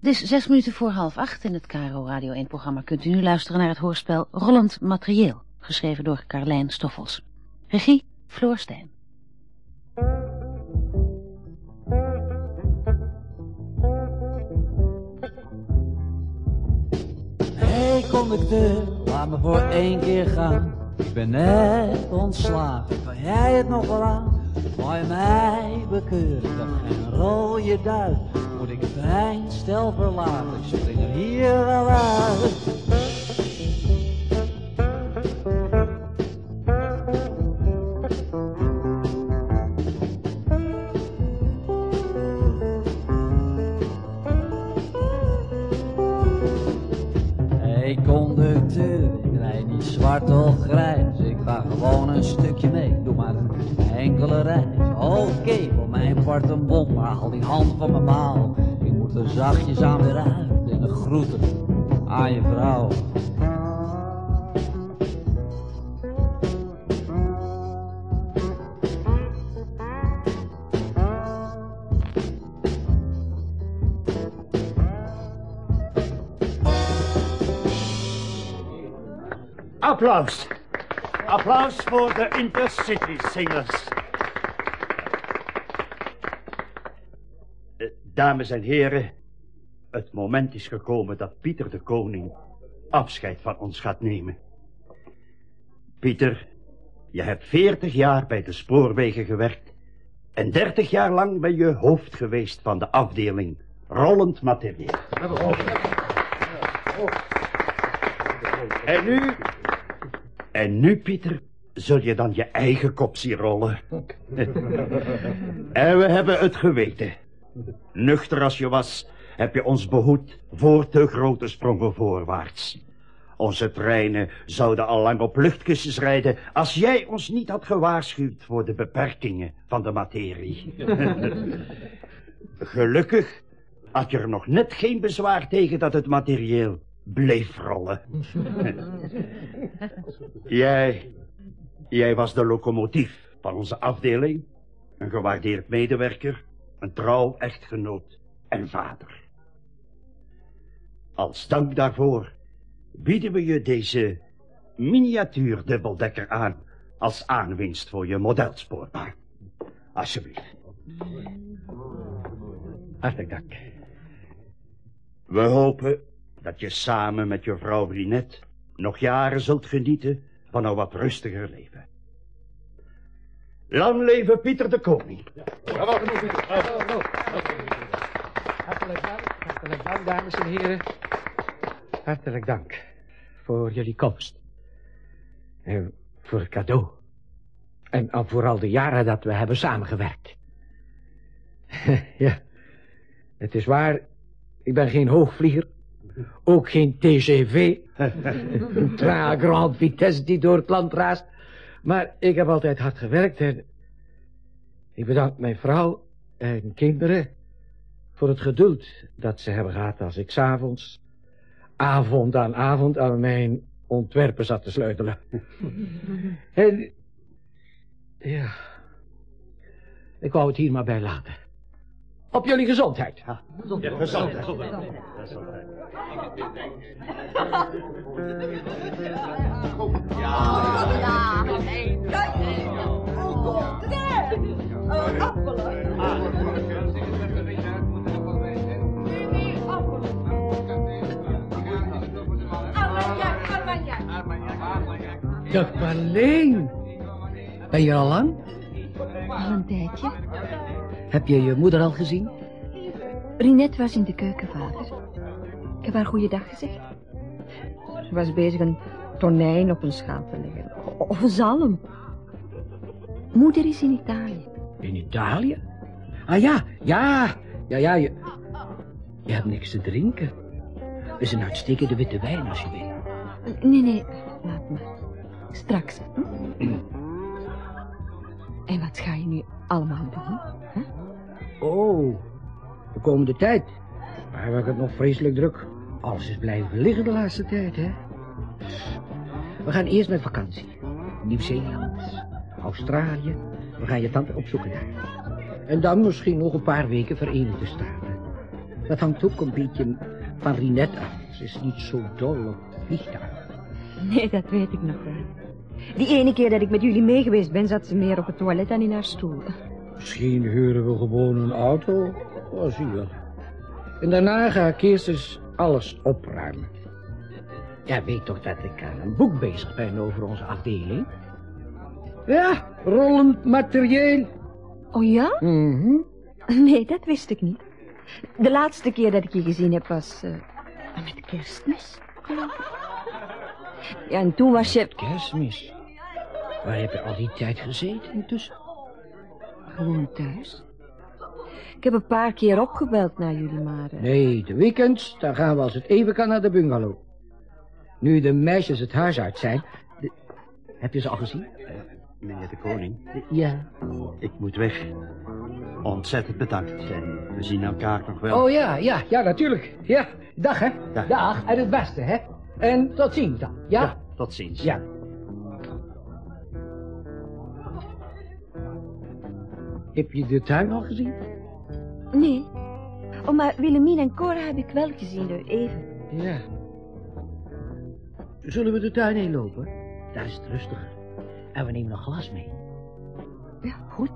Het is zes minuten voor half acht in het KRO Radio 1-programma. Kunt u nu luisteren naar het hoorspel Rollend Materieel, geschreven door Carlijn Stoffels. Regie Floor Stijn. Hey conducteur, laat me voor één keer gaan. Ik ben net ontslagen, kan jij het nog wel aan? Je mij bekeuren, heb geen rode duit. Moet ik fijn stel verlaten, er hier wel. Een bom, maar haal die hand van mijn mouw. Ik moet er zachtjes aan weer uit en de groeten aan je vrouw. Applaus. Applaus voor de Intercity Singers. Dames en heren, het moment is gekomen dat Pieter de Koning afscheid van ons gaat nemen. Pieter, je hebt veertig jaar bij de spoorwegen gewerkt en dertig jaar lang ben je hoofd geweest van de afdeling rollend materieel. En nu, en nu, Pieter, zul je dan je eigen kop zien rollen. en we hebben het geweten. Nuchter als je was, heb je ons behoed voor te grote sprongen voorwaarts. Onze treinen zouden al lang op luchtkussens rijden... als jij ons niet had gewaarschuwd voor de beperkingen van de materie. Gelukkig had je er nog net geen bezwaar tegen dat het materieel bleef rollen. jij, jij was de locomotief van onze afdeling, een gewaardeerd medewerker, een trouw echtgenoot en vader. Als dank daarvoor bieden we je deze miniatuur dubbeldekker aan als aanwinst voor je modelspoorbaar. Alsjeblieft. Hartelijk dank. We hopen dat je samen met je vrouw Brinette nog jaren zult genieten van een wat rustiger leven. Lang leven Pieter de Koning. Hartelijk dank, hartelijk dank, dames en heren. Hartelijk dank voor jullie komst. En voor het cadeau. En al voor al de jaren dat we hebben samengewerkt. ja, het is waar, ik ben geen hoogvlieger. Ook geen TGV. Een grande vitesse die door het land raast. Maar ik heb altijd hard gewerkt en... Ik bedank mijn vrouw en kinderen voor het geduld dat ze hebben gehad als ik s'avonds, avond aan avond, aan mijn ontwerpen zat te sleutelen. en, ja, ik wou het hier maar bij laten. Op jullie gezondheid. Ja, gezondheid. Ja, Marleen. Ben je al lang? Al een tijdje. Heb je je moeder al gezien? Rinette was in de keuken, vader. Ik heb haar goeiedag gezegd. Ze was bezig een tonijn op een schaal te leggen. Of een zalm. Moeder is in Italië. In Italië? Ah ja, ja, ja, ja. Je, je hebt niks te drinken. Is een uitstekende witte wijn als je wil. Nee, nee, laat maar. Straks. Hm? En wat ga je nu allemaal doen? Hè? Oh, de komende tijd. Maar heb ik het nog vreselijk druk. Alles is blijven liggen de laatste tijd, hè. We gaan eerst met vakantie. Nieuw-Zeeland, Australië. We gaan je tante opzoeken daar. En dan misschien nog een paar weken Verenigde Staten. Dat hangt ook een beetje van Rinette af. Ze is niet zo dol op vliegtuigen. Nee, dat weet ik nog wel. Die ene keer dat ik met jullie mee geweest ben, zat ze meer op het toilet dan in haar stoel. Misschien huren we gewoon een auto. Oh, zie je. En daarna ga ik eerst eens alles opruimen. Jij weet toch dat ik aan een boek bezig ben over onze afdeling? Ja, rollend materieel. Oh ja? Mhm. Nee, dat wist ik niet. De laatste keer dat ik je gezien heb was eh, met kerstmis. Ja, en toen was je Kerstmis. Waar heb je al die tijd gezeten intussen? gewoon thuis. Ik heb een paar keer opgebeld naar jullie, maar... eh, Nee, de weekends, dan gaan we als het even kan naar de bungalow. Nu de meisjes het huis uit zijn... de- Heb je ze al gezien? Meneer de koning, Ja. ik moet weg. Ontzettend bedankt. En we zien elkaar nog wel. Oh ja, ja, ja, natuurlijk. Ja, dag hè. Dag. Dag, en het beste hè. En tot ziens dan, ja? Ja, tot ziens. Ja. Heb je de tuin al gezien? Nee. Oh, maar Willemien en Cora heb ik wel gezien, eh, even. Ja. Zullen we de tuin heen lopen? Daar is het rustiger. En we nemen een glas mee. Ja, goed.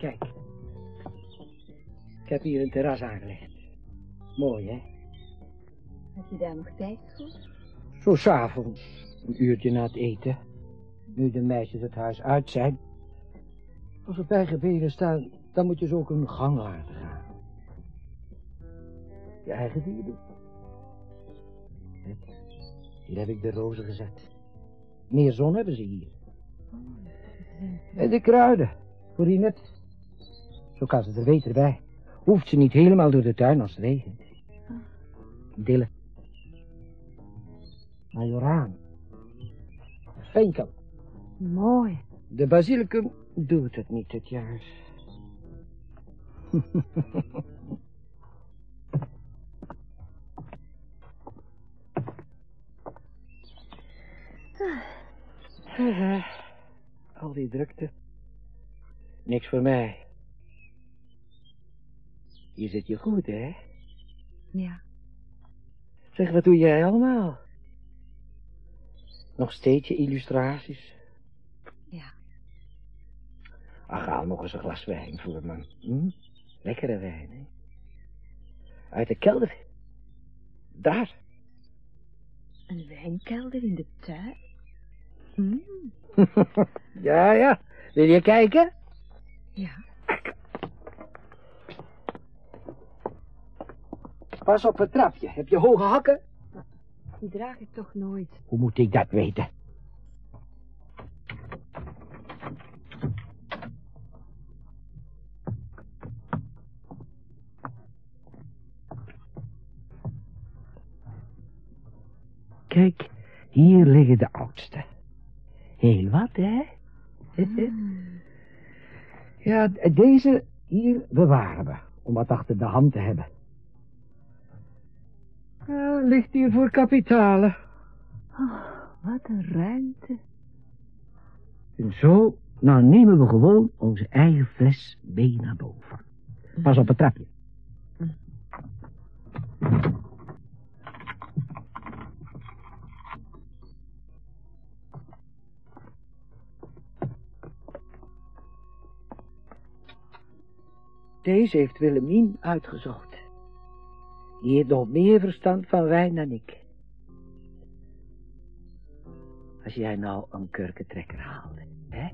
Kijk. Ik heb hier een terras aangelegd. Mooi, hè? Heb je daar nog tijd voor? Zo s'avonds, een uurtje na het eten. Nu de meisjes het huis uit zijn. Als we bij gebeden staan, dan moet je ze ook een gang laten gaan. Je eigen dieren. Hier heb ik de rozen gezet. Meer zon hebben ze hier. En de kruiden, voor die net. Zo kan ze er beter bij. Hoeft ze niet helemaal door de tuin als het regent. Dille. Majoraan. Veenkamp. Mooi. De basilicum doet het niet dit jaar. Ah, Al die drukte. Niks voor mij. Hier zit je goed, hè? Ja. Zeg, wat doe jij allemaal? Nog steeds je illustraties? Ja. Ach, haal nog eens een glas wijn voor me. Hm? Lekkere wijn, hè? Uit de kelder. Daar. Een wijnkelder in de tuin? Hm. ja, ja. Wil je kijken? Ja. Pas op het trapje. Heb je hoge hakken? Die draag ik toch nooit. Hoe moet ik dat weten? Kijk, hier liggen de oudste. Heel wat, hè? ja, d- deze hier bewaren we, om wat achter de hand te hebben. Ja, ligt hier voor kapitalen. Wat een ruimte. En zo, nou nemen we gewoon onze eigen fles mee naar boven. Pas op het trapje. Deze heeft Willemien uitgezocht. Die heeft nog meer verstand van wijn dan ik. Als jij nou een kurkentrekker haalde, hè?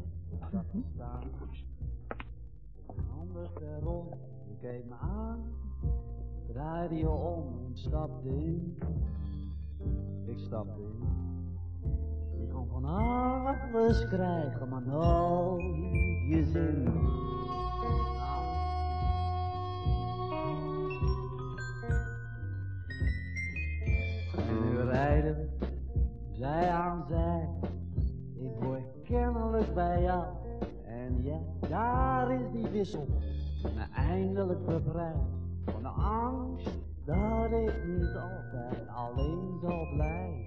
Handen erom, je keek me aan, draaide je om en stapte in. Ik stapte in. Je kon van alles krijgen, maar nooit je zin. Aan zij. Ik word kennelijk bij jou. En ja, daar is die wissel. Me eindelijk bevrijd van de angst dat ik niet altijd alleen zal blijven.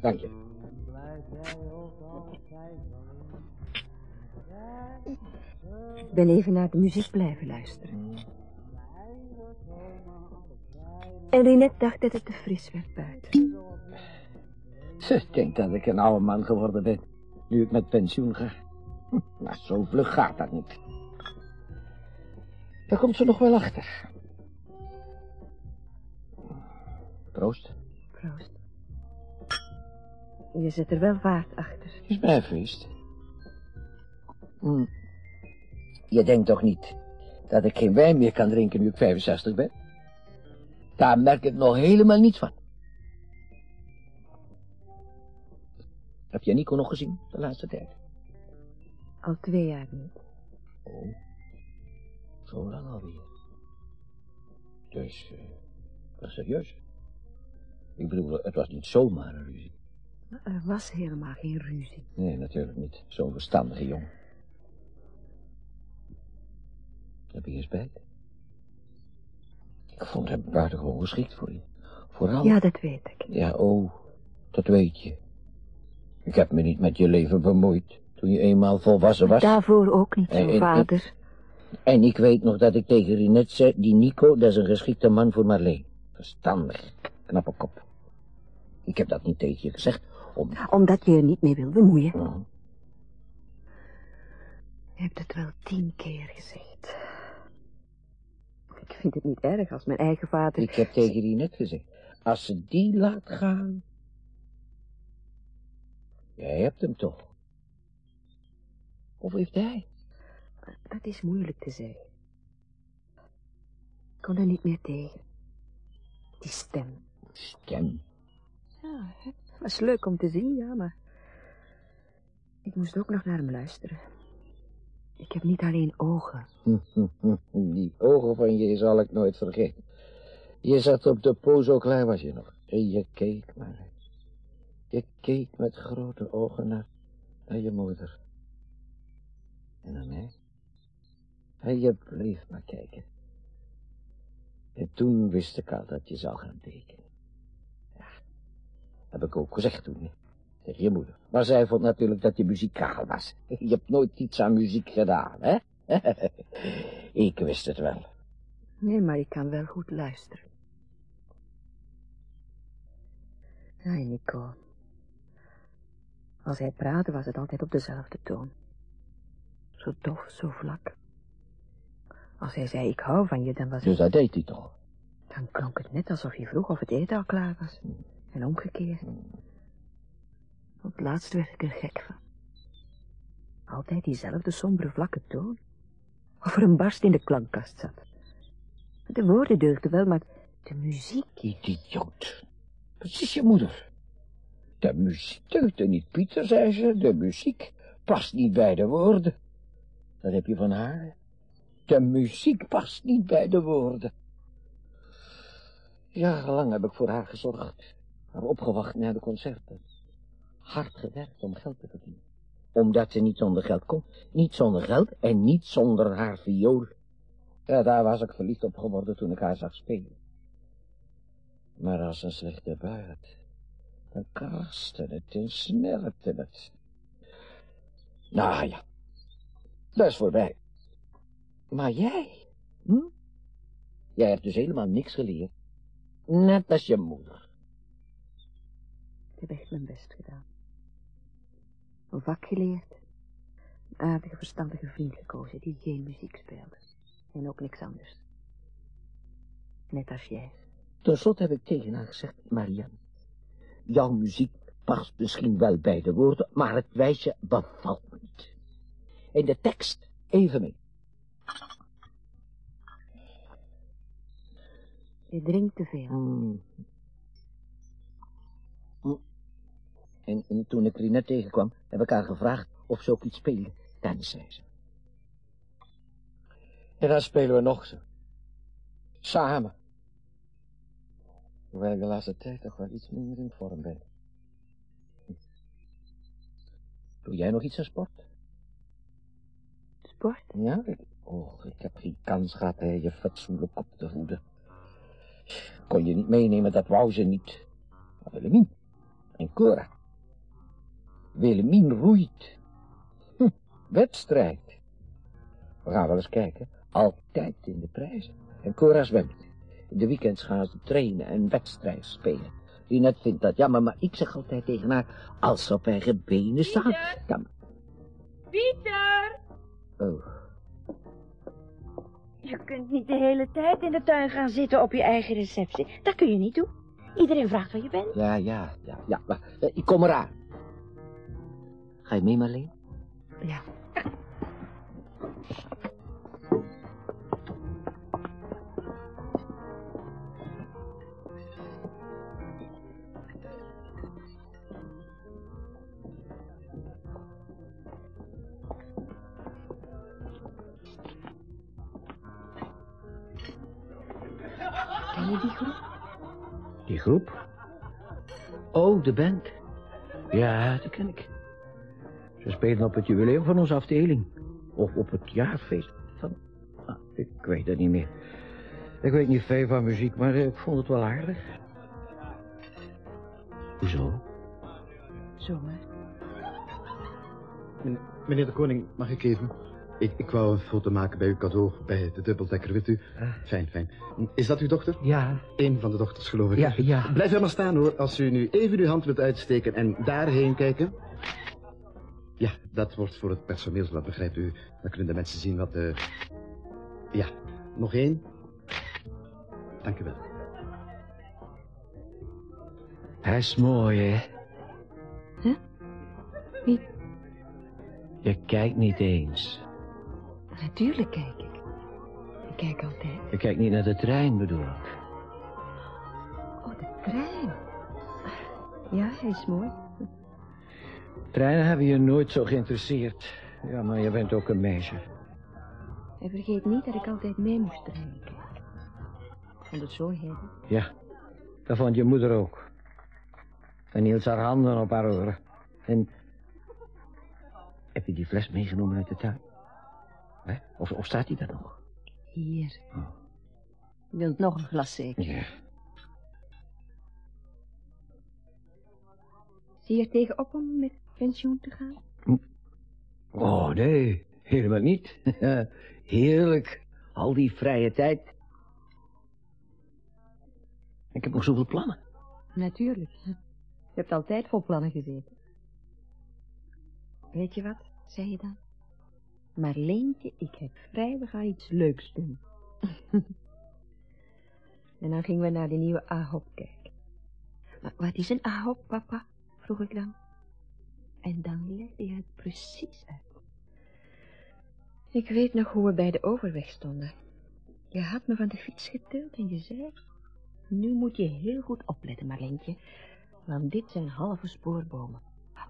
Dank je. Ik ben even naar de muziek blijven luisteren. En Rinette dacht dat het te fris werd buiten. Ze denkt dat ik een oude man geworden ben, nu ik met pensioen ga. Maar zo vlug gaat dat niet. Daar komt ze nog wel achter. Proost. Proost. Je zet er wel vaart achter. Is mijn feest. Hm. Je denkt toch niet dat ik geen wijn meer kan drinken nu ik 65 ben? Daar merk ik nog helemaal niets van. Heb je Nico nog gezien de laatste tijd? Al twee jaar niet. Oh, zo lang alweer. Dus, dat is serieus. Ik bedoel, het was niet zomaar een ruzie. Er was helemaal geen ruzie. Nee, natuurlijk niet. Zo'n verstandige jongen. Heb je spijt? Ik vond hem buitengewoon geschikt voor je. Vooral... Ja, dat weet ik. Ja, oh, dat weet je. Ik heb me niet met je leven bemoeid toen je eenmaal volwassen was. Daarvoor ook niet eh, vader. En ik weet nog dat ik tegen Rinette zei, die Nico, dat is een geschikte man voor Marleen. Verstandig, knappe kop. Ik heb dat niet tegen je gezegd, om... Omdat je er niet mee wil bemoeien. Je hebt het wel tien keer gezegd. Ik vind het niet erg als mijn eigen vader... Ik heb tegen Rinette gezegd, als ze die laat gaan... Jij hebt hem toch? Of heeft hij? Dat is moeilijk te zeggen. Ik kon er niet meer tegen. Die stem. Stem. Ja, het was leuk om te zien, ja, maar... Ik moest ook nog naar hem luisteren. Ik heb niet alleen ogen. Die ogen van je zal ik nooit vergeten. Je zat op de po, zo klein was je nog. En je keek maar. Je keek met grote ogen naar, naar je moeder. En naar mij. En je bleef maar kijken. En toen wist ik al dat je zou gaan tekenen. Ja, heb ik ook gezegd toen, tegen je moeder. Maar zij vond natuurlijk dat je muzikaal was. Je hebt nooit iets aan muziek gedaan, hè? ik wist het wel. Nee, maar ik kan wel goed luisteren. Ja, Nico. Als hij praatte was het altijd op dezelfde toon. Zo dof, zo vlak. Als hij zei, ik hou van je, dan was Dus het... dat deed hij toch? Dan klonk het net alsof je vroeg of het eten al klaar was. En omgekeerd. Op laatst werd ik er gek van. Altijd diezelfde sombere vlakke toon. Of er een barst in de klankkast zat. De woorden deugden wel, maar de muziek... Idioot. Precies je moeder. De muziek deugde niet, Pieter, zei ze. De muziek past niet bij de woorden. Dat heb je van haar. De muziek past niet bij de woorden. Jarenlang heb ik voor haar gezorgd. Haar opgewacht naar de concerten. Hard gewerkt om geld te verdienen. Omdat ze niet zonder geld kon. Niet zonder geld en niet zonder haar viool. Ja, daar was ik verliefd op geworden toen ik haar zag spelen. Maar als een slechte buit, dan kraste het en snerpte het. Nou ja, dat is voorbij. Maar jij, hm? Jij hebt dus helemaal niks geleerd. Net als je moeder. Ik heb echt mijn best gedaan. Een vak geleerd. Een aardige, verstandige vriend gekozen die geen muziek speelde. En ook niks anders. Net als jij. Ten slotte heb ik tegen haar gezegd, Marianne, jouw muziek past misschien wel bij de woorden, maar het wijsje bevalt me niet. En de tekst evenmin. Je drinkt te veel. Mm. Mm. En, en toen ik Rinette tegenkwam, heb ik haar gevraagd of ze ook iets speelde. Dan zei ze. En dan spelen we nog zo. Samen. Hoewel ik de laatste tijd toch wel iets minder in vorm ben. Doe jij nog iets aan sport? Kort? Ja, ik, oh, ik heb geen kans gehad hè, je fatsoenlijk op te voeden. Kon je niet meenemen, dat wou ze niet. Maar Willemien en Cora. Willemien roeit. Hm, wedstrijd. We gaan wel eens kijken. Altijd in de prijzen. En Cora zwemt. In de weekends gaan ze trainen en wedstrijd spelen. Rinette vindt dat jammer, maar ik zeg altijd tegen haar... als ze op eigen benen staan... Pieter! Dan... Pieter! Oh, Je kunt niet de hele tijd in de tuin gaan zitten op je eigen receptie. Dat kun je niet doen. Iedereen vraagt waar je bent. ja, ja, ja, ja. Maar, eh, ik kom eraan. Ga je mee, Marleen? Ja. Ken je die groep? Die groep? Oh, de band. Ja, die ken ik. Ze spelen op het jubileum van onze afdeling. Of op het jaarfeest van... Ah, ik weet het niet meer. Ik weet niet veel van muziek, maar eh, ik vond het wel aardig. Hoezo? Zomaar. Meneer- Meneer de Koning, mag ik even? Ik, ik wou een foto maken bij uw cadeau, bij de dubbeldekker, weet u? Ah. Fijn, fijn. Is dat uw dochter? Ja, Eén van de dochters, geloof ik. ja, ja. Blijf er maar staan, hoor. Als u nu even uw hand wilt uitsteken en daarheen kijken. Ja, dat wordt voor het personeelsblad, begrijpt u. Dan kunnen de mensen zien wat de... Ja, nog één. Dank u wel. Hij is mooi, hè? Huh? Wie? Je kijkt niet eens. Natuurlijk kijk ik. Ik kijk altijd. Je kijkt niet naar de trein, bedoel ik. Oh, de trein. Ja, hij is mooi. Treinen hebben je nooit zo geïnteresseerd. Ja, maar je bent ook een meisje. En vergeet niet dat ik altijd mee moest. Ik vond het zo heerlijk. Ja, dat vond je moeder ook. En hield haar handen op haar oren. En... Heb je die fles meegenomen uit de tuin? Hè? Of, of staat die daar nog? Hier. Oh. Je wilt nog een glas zeker? Ja. Zie je er tegenop om met pensioen te gaan? Oh, nee. Helemaal niet. Heerlijk. Al die vrije tijd. Ik heb nog zoveel plannen. Natuurlijk. Je hebt altijd vol plannen gezeten. Weet je wat, zei je dan? Marleentje, ik heb vrij, we gaan iets leuks doen. en dan gingen we naar de nieuwe AHOP kijken. Maar wat is een AHOP, papa? vroeg ik dan. En dan legde je het precies uit. Ik weet nog hoe we bij de overweg stonden. Je had me van de fiets getild en je zei... Nu moet je heel goed opletten, Marleentje. Want dit zijn halve spoorbomen.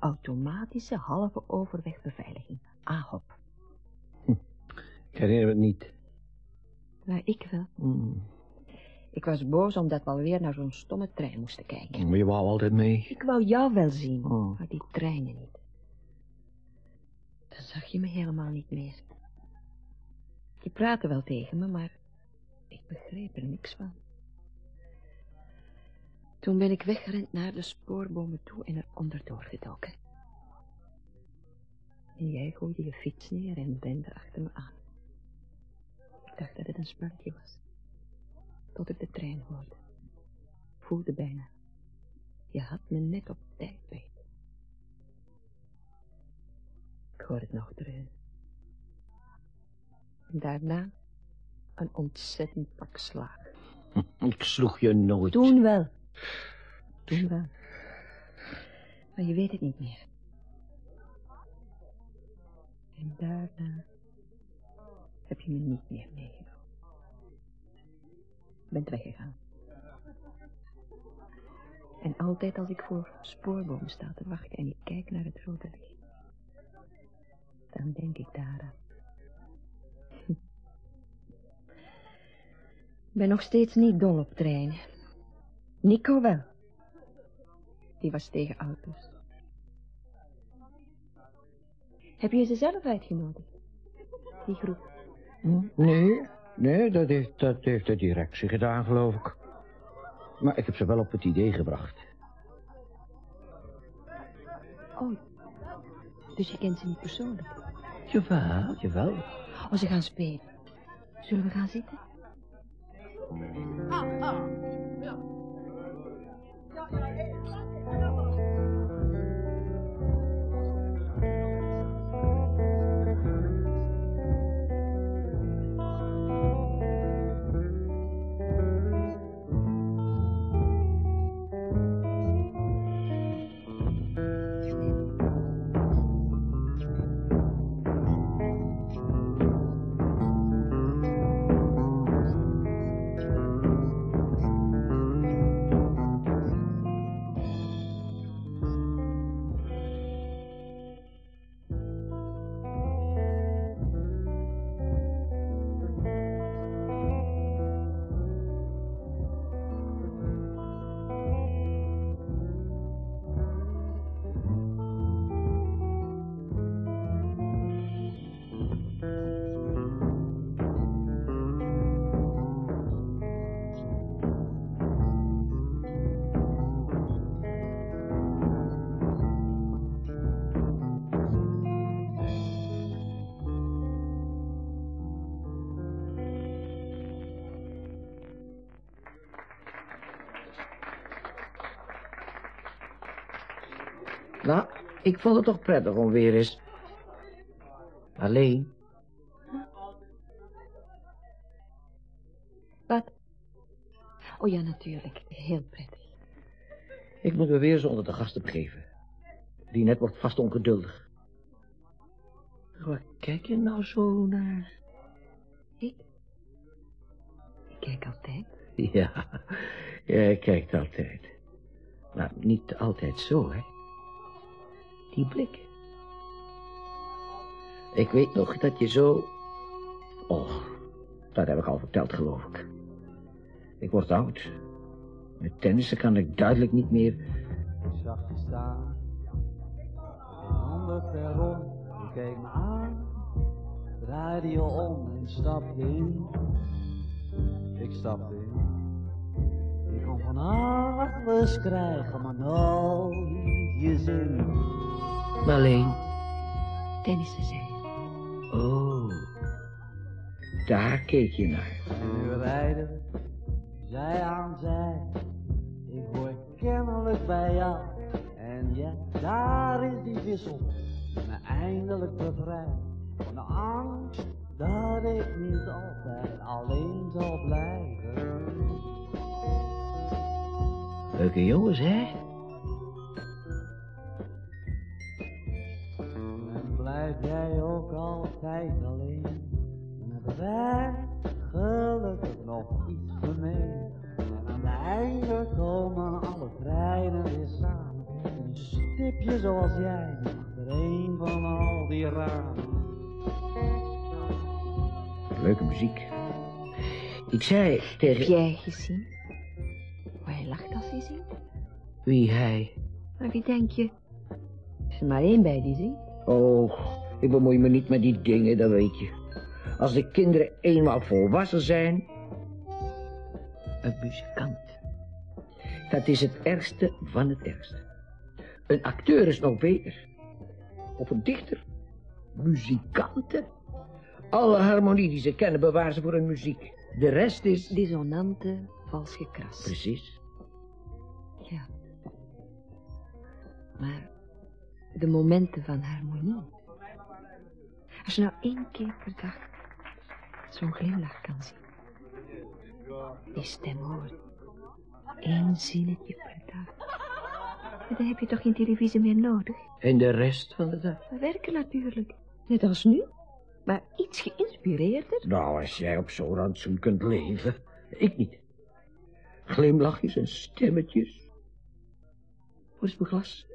Automatische halve overwegbeveiliging. AHOP. Ik herinner me het niet. Maar ik wel. Hmm. Ik was boos omdat we alweer naar zo'n stomme trein moesten kijken. Maar je wou altijd mee. Ik wou jou wel zien, Oh. maar die treinen niet. Dan zag je me helemaal niet meer. Je praatte wel tegen me, maar ik begreep er niks van. Toen ben ik weggerend naar de spoorbomen toe en er onderdoor gedoken. En jij gooide je fiets neer en rende achter me aan. Ik dacht dat het een spelletje was. Tot ik de trein hoorde. Voelde bijna. Je had me net op tijd beet. Ik hoor het nog dreunen. En daarna een ontzettend pak slagen. Ik sloeg je nooit. Toen wel. Toen wel. Maar je weet het niet meer. En daarna heb je me niet meer meegenomen. Bent weggegaan. En altijd als ik voor spoorbomen sta te wachten en ik kijk naar het rode licht, dan denk ik daaraan. Ik ben nog steeds niet dol op treinen. Nico wel. Die was tegen auto's. Heb je ze zelf uitgenodigd? die groep. Hm? Nee, nee, dat heeft, dat heeft de directie gedaan, geloof ik. Maar ik heb ze wel op het idee gebracht. Oh, dus je kent ze niet persoonlijk? Jawel, jawel. Oh, ze gaan spelen. Zullen we gaan zitten? Nou, ik vond het toch prettig om weer eens... Alleen, Wat? Oh ja, natuurlijk. Heel prettig. ik moet me weer eens onder de gasten begeven. Die net wordt vast ongeduldig. Waar kijk je nou zo naar? Ik? Ik kijk altijd. Ja, jij kijkt altijd. Maar niet altijd zo, hè? Die blik. Ik weet nog dat je zo... Oh, dat heb ik al verteld, geloof ik. Ik word oud. Met tennissen kan ik duidelijk niet meer... Ik zag je staan, geen handen verom, je keek me aan, draaide je om en stapte in. Ik stapte in. Je kon van alles krijgen, maar nooit je zin. Maar alleen... Tennissen zei je. Oh, daar keek je naar. En nu rijden we, zij aan zij. Ik hoor kennelijk bij jou. En ja, daar is die wissel. Me eindelijk bevrijd van de angst dat ik niet altijd alleen zal blijven. Leuke jongens, hè? Altijd alleen. Dan hebben wij gelukkig nog iets gemeen. En aan het einde komen alle treinen weer samen. Een stipje zoals jij, achter een van al die ramen. Leuke muziek. Ik zei tegen... Heb jij gezien? Hoe hij lacht als hij zingt? Wie hij? Maar wie denk je? Is er maar één bij die zingt. Oh, ik bemoei me niet met die dingen, dat weet je. Als de kinderen eenmaal volwassen zijn... Een muzikant. Dat is het ergste van het ergste. Een acteur is nog beter. Of een dichter. Muzikanten. Alle harmonie die ze kennen bewaren ze voor hun muziek. De rest is... Dissonante, vals gekras. Precies. Ja. Maar de momenten van harmonie. Als je nou één keer per dag zo'n glimlach kan zien. Die stem hoort. Eén zinnetje per dag. En dan heb je toch geen televisie meer nodig? En de rest van de dag? We werken natuurlijk. Net als nu. Maar iets geïnspireerder. Nou, als jij op zo'n rantsoen kunt leven. Ik niet. Glimlachjes en stemmetjes. Waar is mijn glas?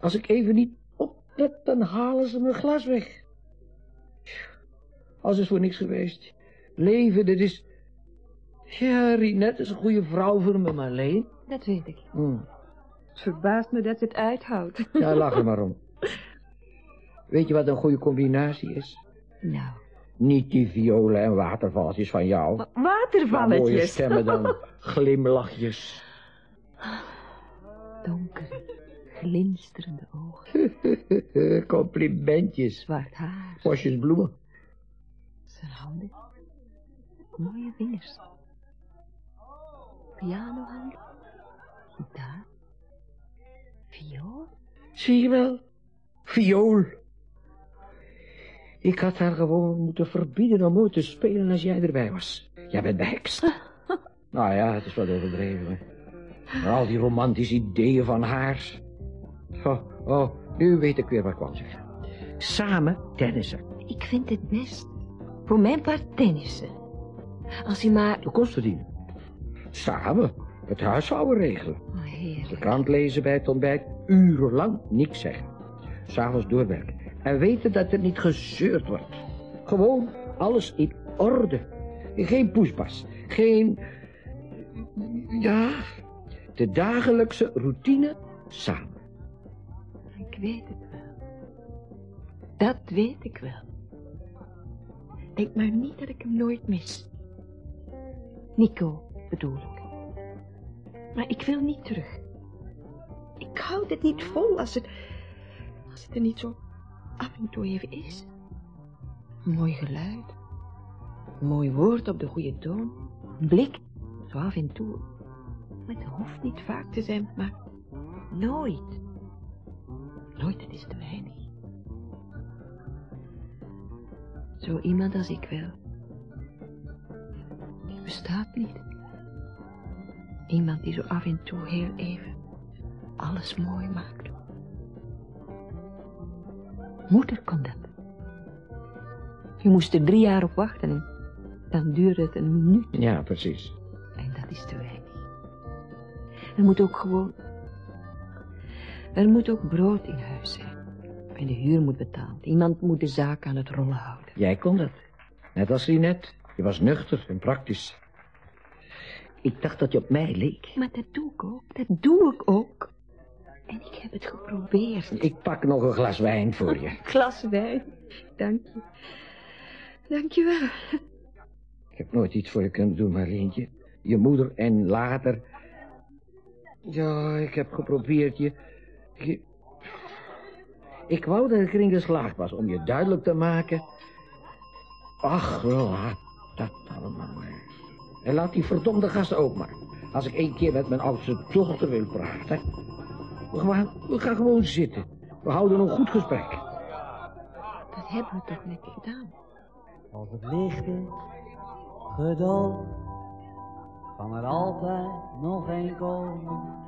Als ik even niet oplet, dan halen ze mijn glas weg. Als is voor niks geweest. Leven, dit is... Ja, Rinette is een goede vrouw voor me, maar alleen. Dat weet ik. Hm. Het verbaast me dat ze het uithoudt. Ja, lach er maar om. Weet je wat een goede combinatie is? Nou, Niet die violen en watervalletjes van jou. wa- Maar mooie watervalletjes. stemmen dan. Glimlachjes. Donkere, glinsterende ogen. Complimentjes. Zwart haar. Bosjes bloemen. Zijn handen. Mooie vingers. Pianohanden. Gitaar. Viool. Zie je wel? Viool. Ik had haar gewoon moeten verbieden om ooit te spelen als jij erbij was. Jij bent behekst. nou ja, het is wat overdreven. hè. Maar al die romantische ideeën van haar. Oh, oh, nu weet ik weer wat ik wou zeggen. Samen tennissen. Ik vind het best. Voor mijn part tennissen. Als hij maar... De kost verdienen. Samen het huishouden regelen. Oh, De krant lezen bij het ontbijt. Urenlang niks zeggen. S'avonds doorwerken. En weten dat er niet gezeurd wordt. Gewoon alles in orde. Geen poespas. Geen... Ja... De dagelijkse routine samen. Ik weet het wel. Dat weet ik wel. Denk maar niet dat ik hem nooit mis. Nico, bedoel ik. Maar ik wil niet terug. Ik houd het niet vol als het... Als het er niet zo af en toe even is. Mooi geluid. Mooi woord op de goede toon. Blik, zo af en toe. Het hoeft niet vaak te zijn, maar nooit. Nooit, het is te weinig. Zo iemand als ik wil. Bestaat niet. Iemand die zo af en toe heel even alles mooi maakt. Moeder kon dat. Je moest er drie jaar op wachten en dan duurde het een minuut. Ja, precies. En dat is te weinig. Er moet ook gewoon... Er moet ook brood in huis zijn. En de huur moet betaald. Iemand moet de zaak aan het rollen houden. Jij kon dat. Net als Rinette. Je was nuchter en praktisch. Ik dacht dat je op mij leek. Maar dat doe ik ook. Dat doe ik ook. En ik heb het geprobeerd. Ik pak nog een glas wijn voor je. Glas wijn. Dank je. Dank je wel. Ik heb nooit iets voor je kunnen doen, Marleentje. Je moeder en later... Ja, ik heb geprobeerd je... je... Ik wou dat ik erin geslaagd was om je duidelijk te maken... Ach, laat dat allemaal maar. En laat die verdomde gasten ook maar. Als ik één keer met mijn oudste dochter wil praten... We gaan, we gaan gewoon zitten. We houden een goed gesprek. Dat hebben we toch net gedaan. Als het licht is, geduld, kan er altijd nog één komen.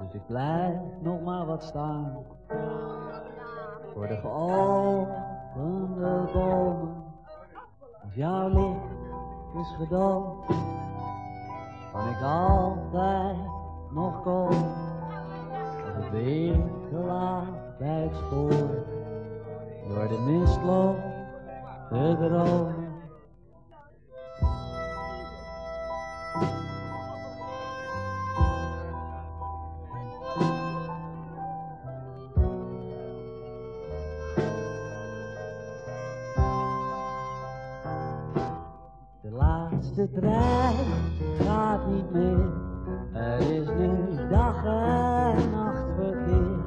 Dus ik blijf nog maar wat staan. Voor de geopende bomen. Als jouw licht is gedood, kan ik altijd nog komen. Als het winkel laat bij het spoor, door de mist loopt te dromen. Gaat niet meer. Er is nu dag en nacht verkeer.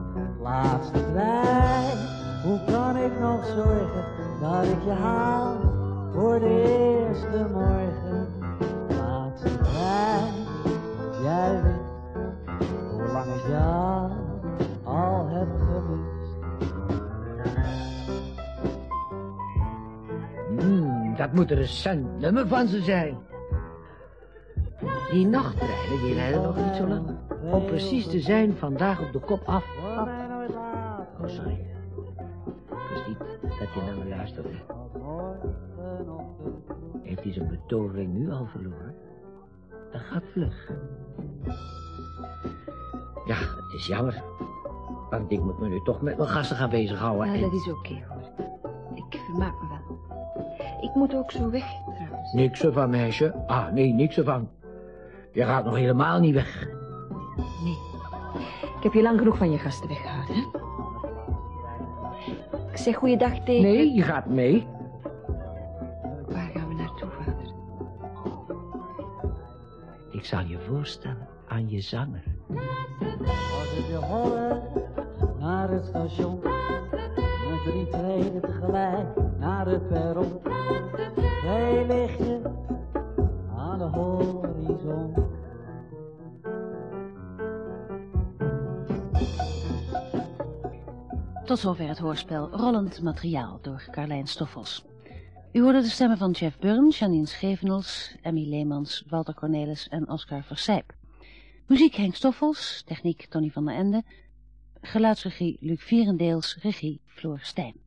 Laatste trein, hoe kan ik nog zorgen dat ik je haal voor de eerste morgen? Laatste trein, jij weet hoe lang ik jou al heb gemist. Hmm, dat moet een recent nummer van ze zijn. Die nachttreinen, die rijden nog niet zo lang. Om precies te zijn, vandaag op de kop af. Oh, sorry. Ik wist niet dat je naar me luisterde. Heeft hij zijn betovering nu al verloren? Dat gaat vlug. Ja, het is jammer. Want ik moet me nu toch met mijn gasten gaan bezighouden. Nou, en dat is oké hoor. Ik vermaak me wel. Ik moet ook zo weg trouwens. Niks ervan, meisje. Ah, nee, niks ervan. Je gaat nog helemaal niet weg. Nee. Ik heb je lang genoeg van je gasten weggehaald. hè? Ik zeg goeiedag tegen... Nee, je gaat mee. Waar gaan we naartoe, vader? Ik zal je voorstellen aan je zanger. Als je horen naar het station... Met drie treden tegelijk naar het perron. Wij liggen aan de horizon. Tot zover het hoorspel Rollend Materiaal door Carlijn Stoffels. U hoorde de stemmen van Jeff Burn, Janine Schevenels, Emmy Leemans, Walter Cornelis en Oscar Versijp. Muziek Henk Stoffels, techniek Tony van der Ende, geluidsregie Luc Vierendeels, regie Floor Stijn.